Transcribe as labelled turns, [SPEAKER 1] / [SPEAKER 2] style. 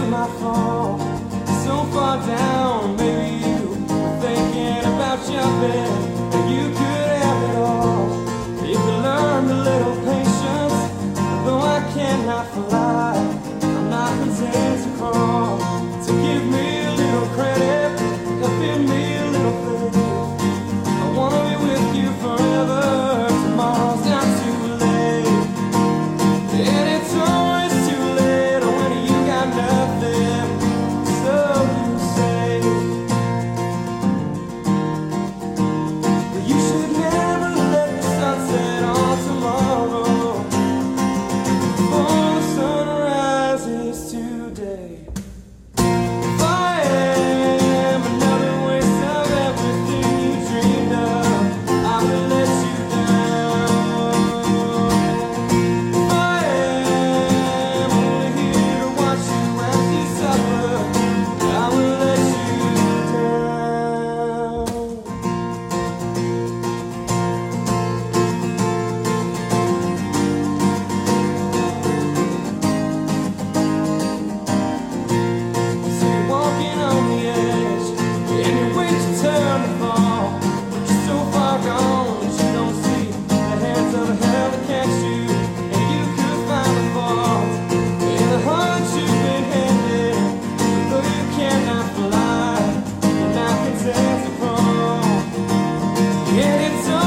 [SPEAKER 1] might fall so far down. Yeah, it's